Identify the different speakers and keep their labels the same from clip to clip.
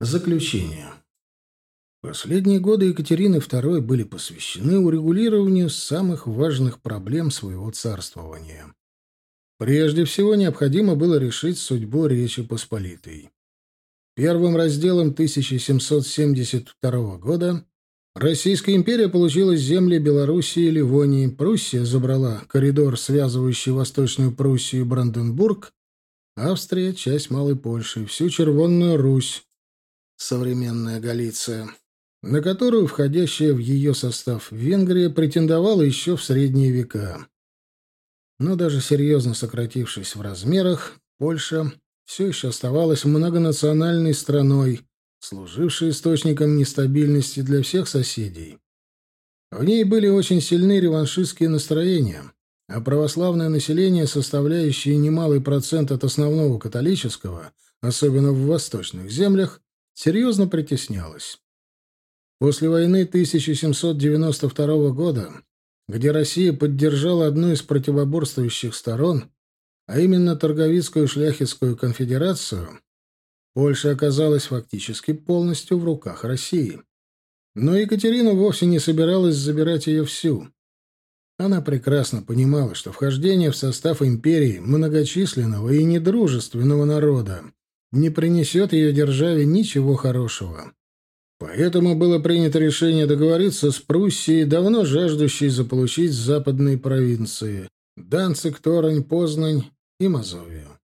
Speaker 1: Заключение. Последние годы Екатерины II были посвящены урегулированию самых важных проблем своего царствования. Прежде всего необходимо было решить судьбу Речи Посполитой. Первым разделом 1772 года Российская империя получила земли Белоруссии и Ливонии, Пруссия забрала коридор, связывающий Восточную Пруссию и Бранденбург, Австрия — часть Малой Польши, всю Червонную Русь, современная Галиция, на которую входящая в ее состав Венгрия претендовала еще в средние века. Но даже серьезно сократившись в размерах, Польша все еще оставалась многонациональной страной, служившей источником нестабильности для всех соседей. В ней были очень сильны реваншистские настроения, а православное население, составляющее немалый процент от основного католического, особенно в восточных землях, серьезно притеснялась. После войны 1792 года, где Россия поддержала одну из противоборствующих сторон, а именно Торговицкую шляхетскую конфедерацию, Польша оказалась фактически полностью в руках России. Но Екатерина вовсе не собиралась забирать ее всю. Она прекрасно понимала, что вхождение в состав империи многочисленного и недружественного народа не принесет ее державе ничего хорошего. Поэтому было принято решение договориться с Пруссией, давно жаждущей заполучить западные провинции – Данциг, Торань, Познань и Мазовию.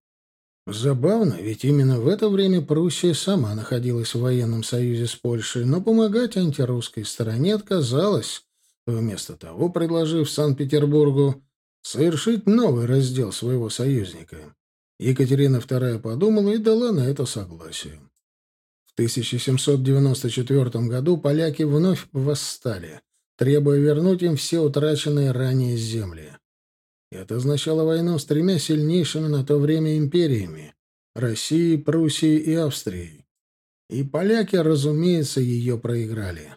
Speaker 1: Забавно, ведь именно в это время Пруссия сама находилась в военном союзе с Польшей, но помогать антирусской стороне отказалась, вместо того предложив Санкт-Петербургу совершить новый раздел своего союзника. Екатерина II подумала и дала на это согласие. В 1794 году поляки вновь восстали, требуя вернуть им все утраченные ранее земли. Это означало войну с тремя сильнейшими на то время империями — Россией, Пруссией и Австрией. И поляки, разумеется, ее проиграли.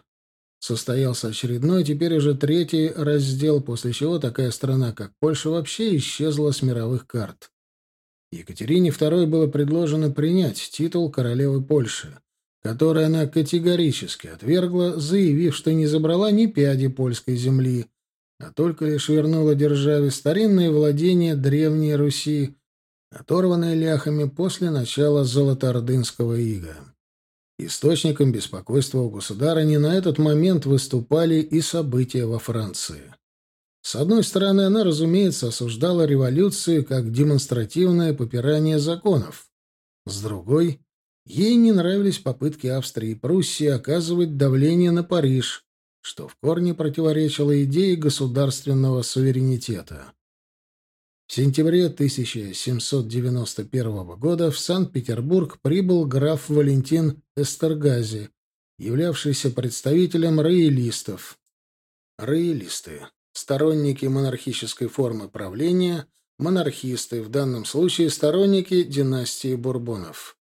Speaker 1: Состоялся очередной, теперь уже третий раздел, после чего такая страна, как Польша, вообще исчезла с мировых карт. Екатерине II было предложено принять титул королевы Польши, который она категорически отвергла, заявив, что не забрала ни пяди польской земли, а только лишь вернула державе старинные владения Древней Руси, оторванные ляхами после начала Золотоордынского ига. Источником беспокойства у государыни на этот момент выступали и события во Франции. С одной стороны, она, разумеется, осуждала революцию как демонстративное попирание законов. С другой, ей не нравились попытки Австрии и Пруссии оказывать давление на Париж, что в корне противоречило идее государственного суверенитета. В сентябре 1791 года в Санкт-Петербург прибыл граф Валентин Эстергази, являвшийся представителем роялистов. Роялисты сторонники монархической формы правления, монархисты, в данном случае сторонники династии Бурбонов.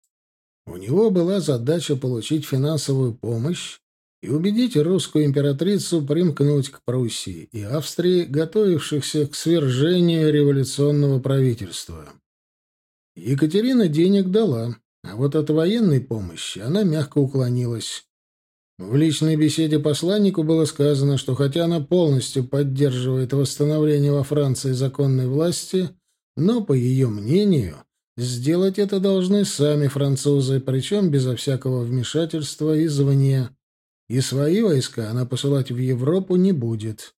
Speaker 1: У него была задача получить финансовую помощь и убедить русскую императрицу примкнуть к Пруссии и Австрии, готовившихся к свержению революционного правительства. Екатерина денег дала, а вот от военной помощи она мягко уклонилась. В личной беседе посланнику было сказано, что хотя она полностью поддерживает восстановление во Франции законной власти, но, по ее мнению, сделать это должны сами французы, причем безо всякого вмешательства извне. И свои войска она посылать в Европу не будет.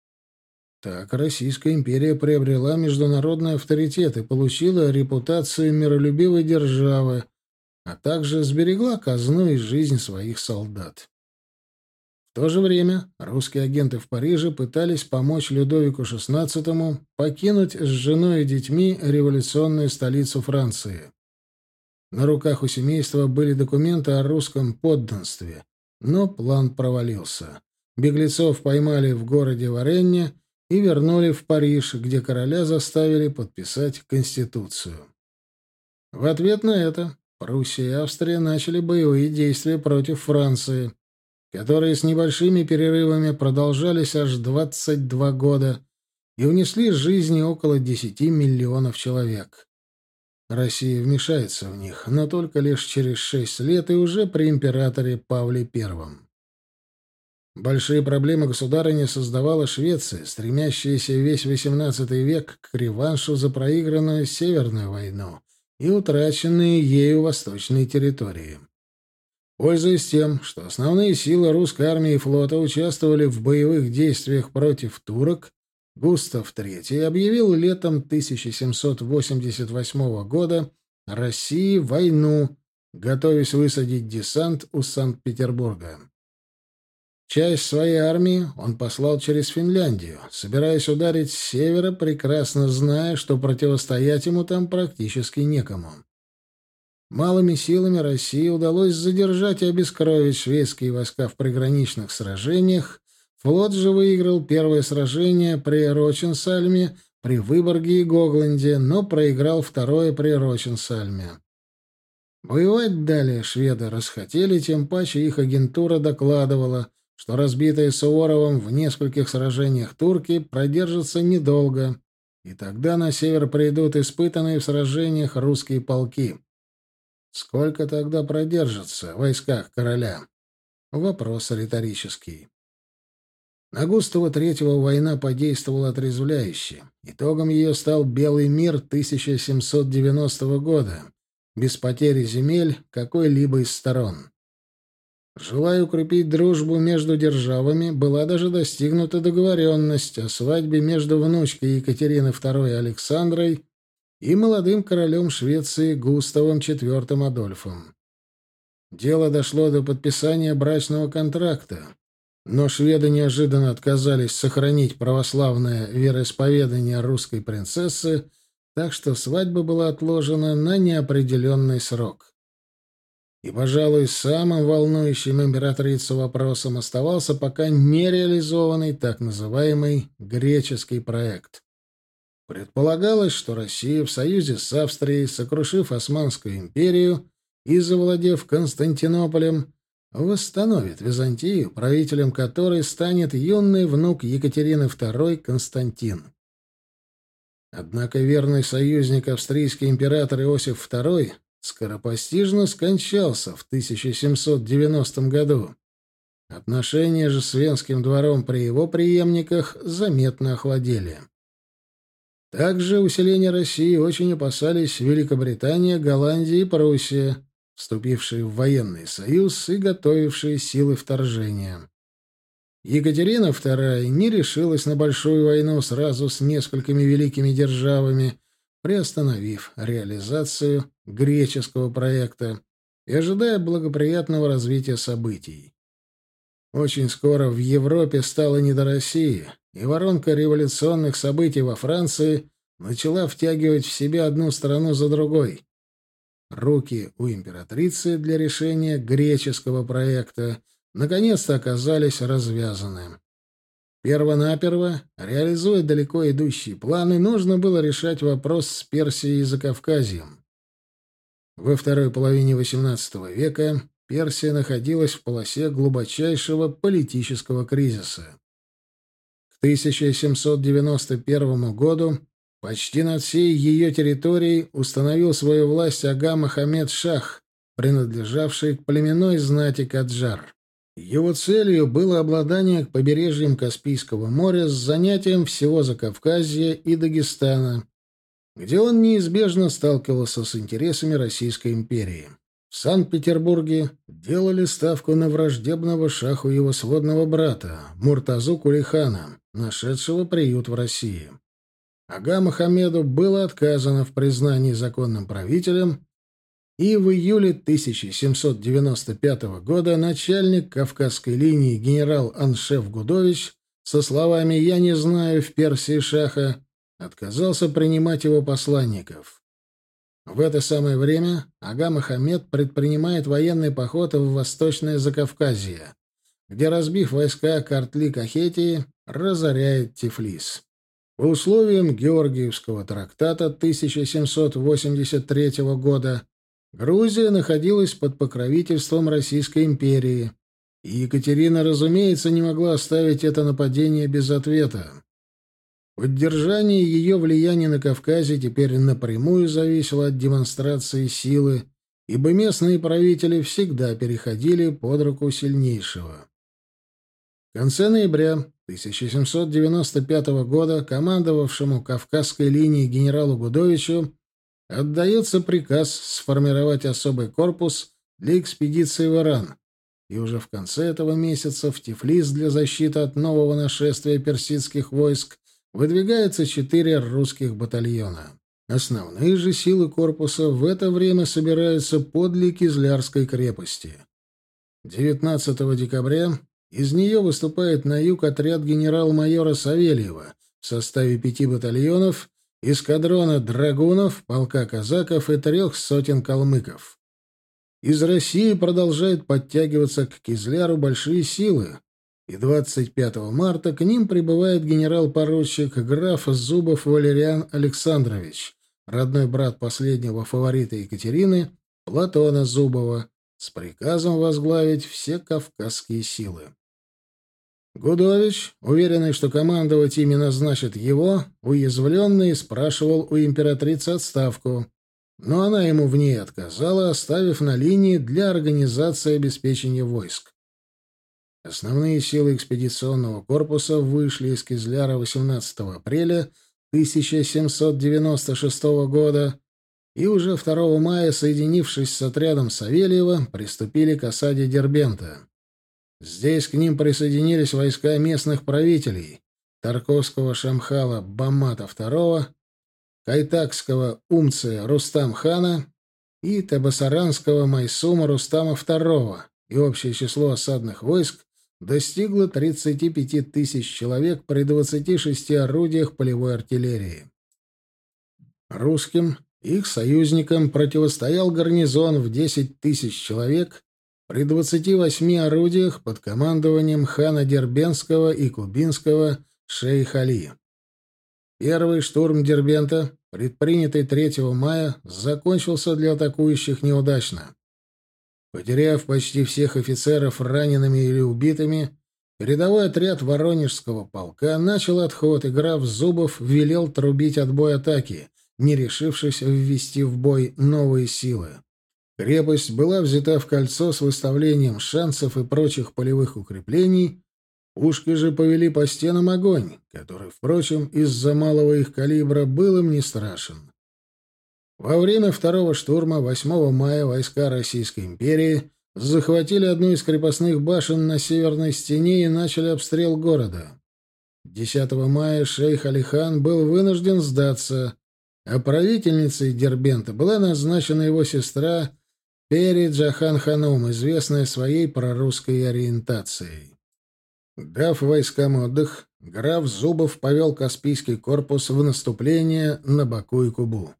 Speaker 1: Так Российская империя приобрела международный авторитет и получила репутацию миролюбивой державы, а также сберегла казну и жизнь своих солдат. В то же время русские агенты в Париже пытались помочь Людовику XVI покинуть с женой и детьми революционную столицу Франции. На руках у семейства были документы о русском подданстве, но план провалился. Беглецов поймали в городе Варенне и вернули в Париж, где короля заставили подписать Конституцию. В ответ на это Пруссия и Австрия начали боевые действия против Франции – которые с небольшими перерывами продолжались аж 22 года и унесли жизни около 10 миллионов человек. Россия вмешается в них, но только лишь через шесть лет и уже при императоре Павле I. Большие проблемы государыня создавала Швеция, стремящаяся весь XVIII век к реваншу за проигранную Северную войну и утраченные ею восточные территории. Пользуясь тем, что основные силы русской армии и флота участвовали в боевых действиях против турок, Густав III объявил летом 1788 года России войну, готовясь высадить десант у Санкт-Петербурга. Часть своей армии он послал через Финляндию, собираясь ударить с севера, прекрасно зная, что противостоять ему там практически некому. Малыми силами России удалось задержать и обескровить шведские войска в приграничных сражениях, флот же выиграл первое сражение при Роченсальме, при Выборге и Гогланде, но проиграл второе при Роченсальме. Воевать далее шведы расхотели, тем паче их агентура докладывала, что разбитые Суворовым в нескольких сражениях турки продержатся недолго, и тогда на север придут испытанные в сражениях русские полки. Сколько тогда продержится в войсках короля? Вопрос риторический. На Густава Третьего война подействовала отрезвляюще. Итогом ее стал Белый мир 1790 года, без потери земель какой-либо из сторон. Желая укрепить дружбу между державами, была даже достигнута договоренность о свадьбе между внучкой Екатерины II Александрой и молодым королем Швеции Густавом IV Адольфом. Дело дошло до подписания брачного контракта, но шведы неожиданно отказались сохранить православное вероисповедание русской принцессы, так что свадьба была отложена на неопределенный срок. И, пожалуй, самым волнующим императрицу вопросом оставался пока нереализованный так называемый греческий проект. Предполагалось, что Россия в союзе с Австрией, сокрушив Османскую империю и завладев Константинополем, восстановит Византию, правителем которой станет юный внук Екатерины II Константин. Однако верный союзник австрийский император Иосиф II скоропостижно скончался в 1790 году. Отношения же с Венским двором при его преемниках заметно охладели. Также усиление России очень опасались Великобритания, Голландия и Пруссия, вступившие в военный союз и готовившие силы вторжения. Екатерина II не решилась на большую войну сразу с несколькими великими державами, приостановив реализацию греческого проекта и ожидая благоприятного развития событий. Очень скоро в Европе стало не до России, и воронка революционных событий во Франции начала втягивать в себя одну страну за другой. Руки у императрицы для решения греческого проекта наконец-то оказались развязаны. Первонаперво, реализуя далеко идущие планы, нужно было решать вопрос с Персией и Закавказьем. Во второй половине XVIII века Персия находилась в полосе глубочайшего политического кризиса. 1791 году почти над всей ее территорией установил свою власть Ага Мохаммед Шах, принадлежавший к племенной знати Каджар. Его целью было обладание побережьем Каспийского моря с занятием всего Закавказья и Дагестана, где он неизбежно сталкивался с интересами Российской империи. В Санкт-Петербурге делали ставку на враждебного шаху его сводного брата, Муртазу Кулихана, нашедшего приют в России. Ага Мохаммеду было отказано в признании законным правителем, и в июле 1795 года начальник Кавказской линии генерал Аншеф Гудович со словами «Я не знаю в Персии шаха» отказался принимать его посланников. В это самое время Ага Мохаммед предпринимает военный поход в Восточное Закавказье, где, разбив войска Картли-Кахетии, разоряет Тифлис. По условиям Георгиевского трактата 1783 года Грузия находилась под покровительством Российской империи, и Екатерина, разумеется, не могла оставить это нападение без ответа. Поддержание ее влияния на Кавказе теперь напрямую зависело от демонстрации силы, ибо местные правители всегда переходили под руку сильнейшего. В конце ноября 1795 года командовавшему Кавказской линией генералу Гудовичу отдается приказ сформировать особый корпус для экспедиции в Иран, и уже в конце этого месяца в Тифлис для защиты от нового нашествия персидских войск выдвигается четыре русских батальона. Основные же силы корпуса в это время собираются подле Кизлярской крепости. 19 декабря из нее выступает на юг отряд генерал-майора Савельева в составе пяти батальонов, эскадрона драгунов, полка казаков и трех сотен калмыков. Из России продолжают подтягиваться к Кизляру большие силы, и 25 марта к ним прибывает генерал-поручик граф Зубов Валериан Александрович, родной брат последнего фаворита Екатерины, Платона Зубова, с приказом возглавить все кавказские силы. Гудович, уверенный, что командовать ими назначит его, уязвленный, спрашивал у императрицы отставку, но она ему в ней отказала, оставив на линии для организации обеспечения войск. Основные силы экспедиционного корпуса вышли из Кизляра 18 апреля 1796 года и уже 2 мая, соединившись с отрядом Савельева, приступили к осаде Дербента. Здесь к ним присоединились войска местных правителей Тарковского Шамхала Бамата II, Кайтакского Умция Рустам-хана и Табасаранского Майсума Рустама II, и общее число осадных войск достигло 35 тысяч человек при 26 орудиях полевой артиллерии. Русским, их союзникам противостоял гарнизон в 10 тысяч человек при 28 орудиях под командованием хана Дербенского и Кубинского шейх Али. Первый штурм Дербента, предпринятый 3 мая, закончился для атакующих неудачно. Потеряв почти всех офицеров ранеными или убитыми, передовой отряд Воронежского полка начал отход, и граф Зубов велел трубить отбой атаки, не решившись ввести в бой новые силы. Крепость была взята в кольцо с выставлением шансов и прочих полевых укреплений. Пушки же повели по стенам огонь, который, впрочем, из-за малого их калибра был им не страшен. Во время второго штурма 8 мая войска Российской империи захватили одну из крепостных башен на северной стене и начали обстрел города. 10 мая шейх Алихан был вынужден сдаться, а правительницей Дербента была назначена его сестра Пери Джахан Ханум, известная своей прорусской ориентацией. Дав войскам отдых, граф Зубов повел Каспийский корпус в наступление на Баку и Кубу.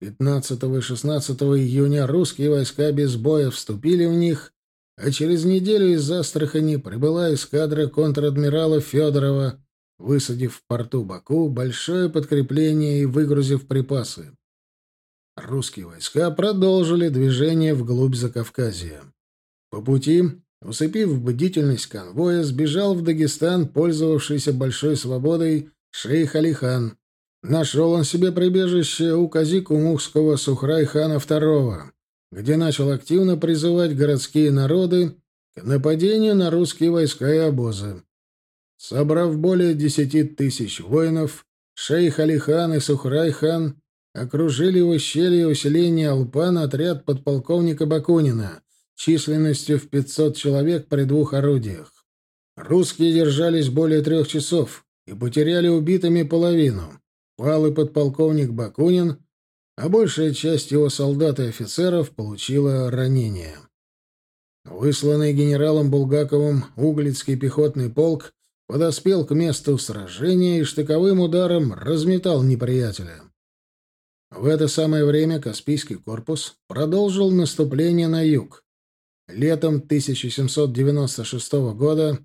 Speaker 1: 15 и 16 июня русские войска без боя вступили в них, а через неделю из Астрахани прибыла эскадра контр-адмирала Федорова, высадив в порту Баку большое подкрепление и выгрузив припасы. Русские войска продолжили движение вглубь Закавказья. По пути, усыпив бдительность конвоя, сбежал в Дагестан, пользовавшийся большой свободой, шейх Алихан. Нашел он себе прибежище у Казикумухского Сухрай-хана II, где начал активно призывать городские народы к нападению на русские войска и обозы. Собрав более десяти тысяч воинов, шейх Алихан и Сухрай-хан окружили в ущелье усиления Алпана отряд подполковника Бакунина численностью в 500 человек при двух орудиях. Русские держались более трех часов и потеряли убитыми половину. Пал и подполковник Бакунин, а большая часть его солдат и офицеров получила ранения. Высланный генералом Булгаковым Углицкий пехотный полк подоспел к месту сражения и штыковым ударом разметал неприятеля. В это самое время Каспийский корпус продолжил наступление на юг. Летом 1796 года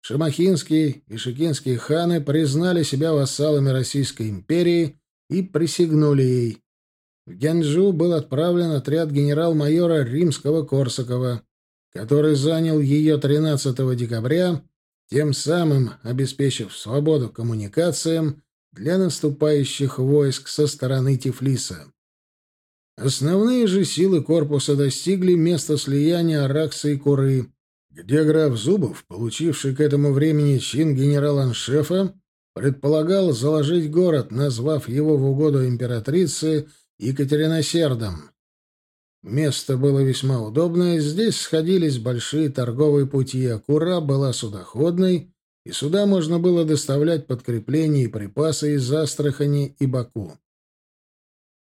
Speaker 1: Шамахинские и Шикинские ханы признали себя вассалами Российской империи и присягнули ей. В Гянджу был отправлен отряд генерал-майора Римского-Корсакова, который занял ее 13 декабря, тем самым обеспечив свободу коммуникациям для наступающих войск со стороны Тифлиса. Основные же силы корпуса достигли места слияния Аракса и Куры, где граф Зубов, получивший к этому времени чин генерал-аншефа, предполагал заложить город, назвав его в угоду императрице Екатериносердом. Место было весьма удобное, здесь сходились большие торговые пути, а Кура была судоходной, и сюда можно было доставлять подкрепления и припасы из Астрахани и Баку.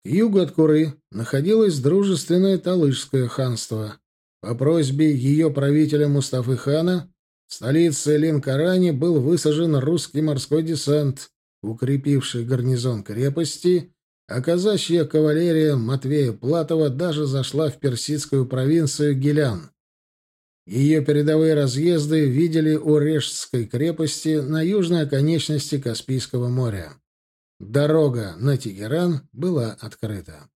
Speaker 1: К югу от Куры находилось дружественное Талышское ханство. По просьбе ее правителя Мустафы хана в столице Ленкарани был высажен русский морской десант, укрепивший гарнизон крепости, а казачья кавалерия Матвея Платова даже зашла в персидскую провинцию Гелян. Ее передовые разъезды видели у Режской крепости на южной оконечности Каспийского моря. Дорога на Тегеран была открыта.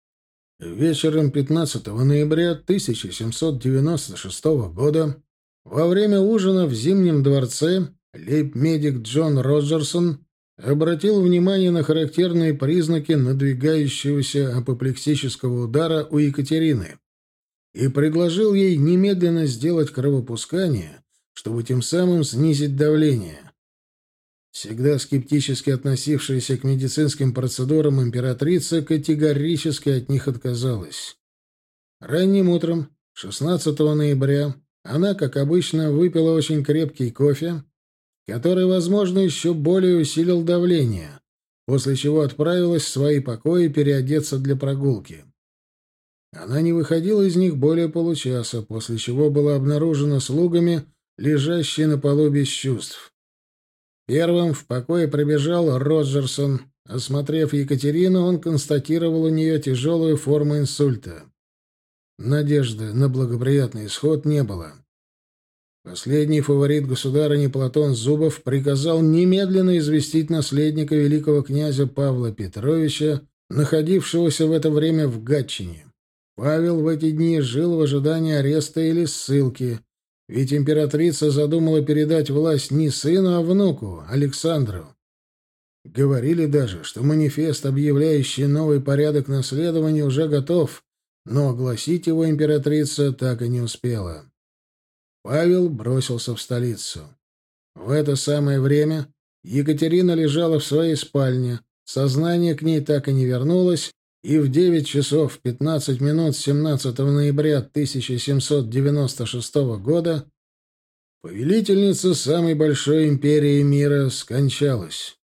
Speaker 1: Вечером 15 ноября 1796 года во время ужина в Зимнем дворце лейб-медик Джон Роджерсон обратил внимание на характерные признаки надвигающегося апоплексического удара у Екатерины и предложил ей немедленно сделать кровопускание, чтобы тем самым снизить давление. Всегда скептически относившаяся к медицинским процедурам императрица категорически от них отказалась. Ранним утром, 16 ноября, она, как обычно, выпила очень крепкий кофе, который, возможно, еще более усилил давление, после чего отправилась в свои покои переодеться для прогулки. Она не выходила из них более получаса, после чего была обнаружена слугами, лежащей на полу без чувств. Первым в покое пробежал Роджерсон. Осмотрев Екатерину, он констатировал у нее тяжелую форму инсульта. Надежды на благоприятный исход не было. Последний фаворит государыни Платон Зубов приказал немедленно известить наследника великого князя Павла Петровича, находившегося в это время в Гатчине. Павел в эти дни жил в ожидании ареста или ссылки, ведь императрица задумала передать власть не сыну, а внуку, Александру. Говорили даже, что манифест, объявляющий новый порядок наследования, уже готов, но огласить его императрица так и не успела. Павел бросился в столицу. В это самое время Екатерина лежала в своей спальне, сознание к ней так и не вернулось, и в 9 часов 15 минут 17 ноября 1796 года повелительница самой большой империи мира скончалась.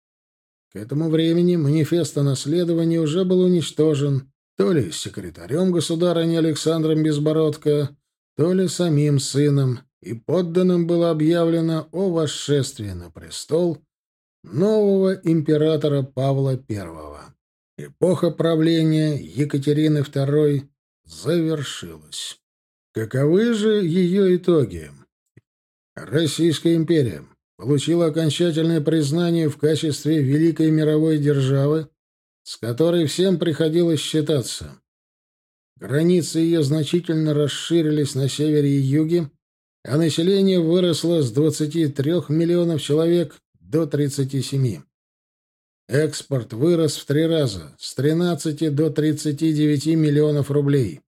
Speaker 1: К этому времени манифест о наследовании уже был уничтожен то ли секретарем государыни Александром Безбородко, то ли самим сыном, и подданным было объявлено о восшествии на престол нового императора Павла I. Эпоха правления Екатерины II завершилась. Каковы же ее итоги? Российская империя получила окончательное признание в качестве великой мировой державы, с которой всем приходилось считаться. Границы ее значительно расширились на севере и юге, а население выросло с 23 миллионов человек до 37. Экспорт вырос в три раза, с 13 до 39 миллионов рублей.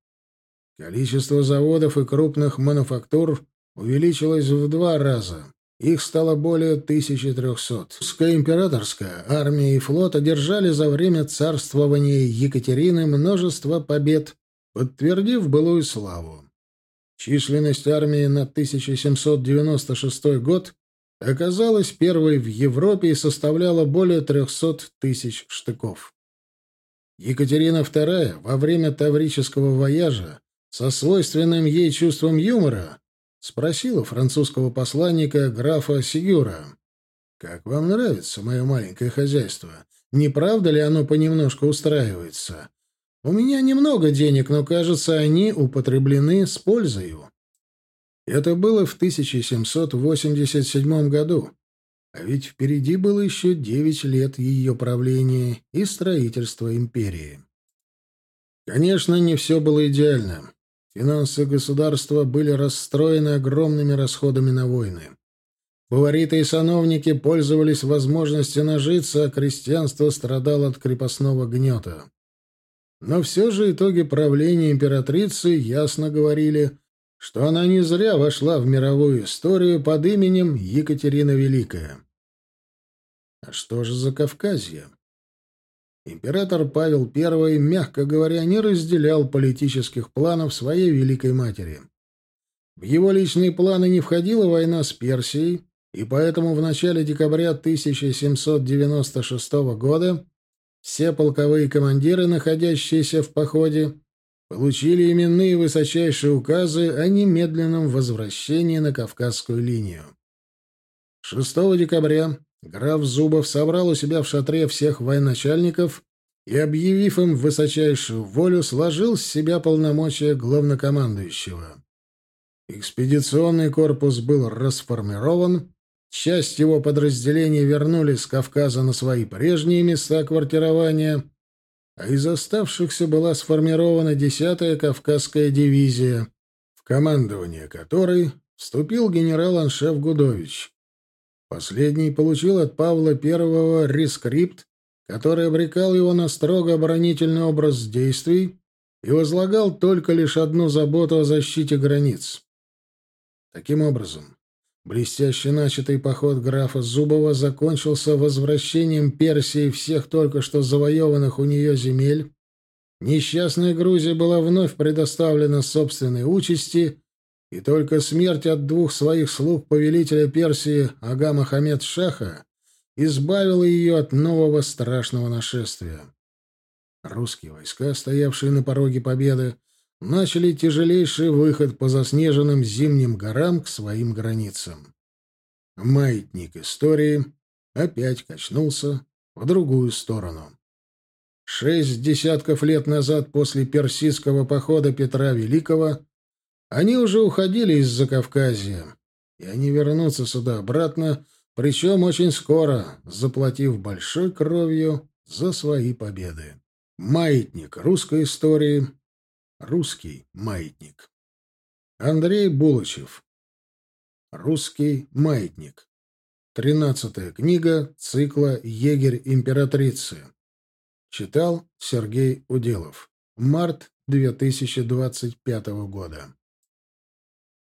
Speaker 1: Количество заводов и крупных мануфактур увеличилось в два раза. Их стало более 1300. Русская императорская армия и флот одержали за время царствования Екатерины множество побед, подтвердив былую славу. Численность армии на 1796 год оказалась первой в Европе и составляла более 300 тысяч штыков. Екатерина II во время Таврического вояжа со свойственным ей чувством юмора спросила французского посланника графа Сигюра, «Как вам нравится мое маленькое хозяйство? Не правда ли оно понемножку устраивается? У меня немного денег, но, кажется, они употреблены с пользой. Это было в 1787 году. А ведь впереди было еще девять лет ее правления и строительства империи. Конечно, не все было идеально. Финансы государства были расстроены огромными расходами на войны. Фавориты и сановники пользовались возможностью нажиться, а крестьянство страдало от крепостного гнета. Но все же итоги правления императрицы ясно говорили, что она не зря вошла в мировую историю под именем Екатерина Великая. А что же за Кавказье? Император Павел I, мягко говоря, не разделял политических планов своей великой матери. В его личные планы не входила война с Персией, и поэтому в начале декабря 1796 года все полковые командиры, находящиеся в походе, получили именные высочайшие указы о немедленном возвращении на Кавказскую линию. 6 декабря граф Зубов собрал у себя в шатре всех военачальников и, объявив им высочайшую волю, сложил с себя полномочия главнокомандующего. Экспедиционный корпус был расформирован, часть его подразделений вернулись с Кавказа на свои прежние места квартирования, а из оставшихся была сформирована 10-я Кавказская дивизия, в командование которой вступил генерал-аншеф Гудович. Последний получил от Павла I рескрипт, который обрекал его на строго оборонительный образ действий и возлагал только лишь одну заботу о защите границ. Таким образом, блестяще начатый поход графа Зубова закончился возвращением Персии всех только что завоеванных у нее земель, несчастная Грузия была вновь предоставлена собственной участи — и только смерть от двух своих слуг повелителя Персии Ага Мохаммед Шаха избавила ее от нового страшного нашествия. Русские войска, стоявшие на пороге победы, начали тяжелейший выход по заснеженным зимним горам к своим границам. Маятник истории опять качнулся в другую сторону. Шесть десятков лет назад после персидского похода Петра Великого они уже уходили из Закавказья, и они вернутся сюда обратно, причем очень скоро, заплатив большой кровью за свои победы. Маятник русской истории. Русский маятник. Андрей Булычев. Русский маятник. Тринадцатая книга цикла «Егерь императрицы». Читал Сергей Уделов. Март 2025 года.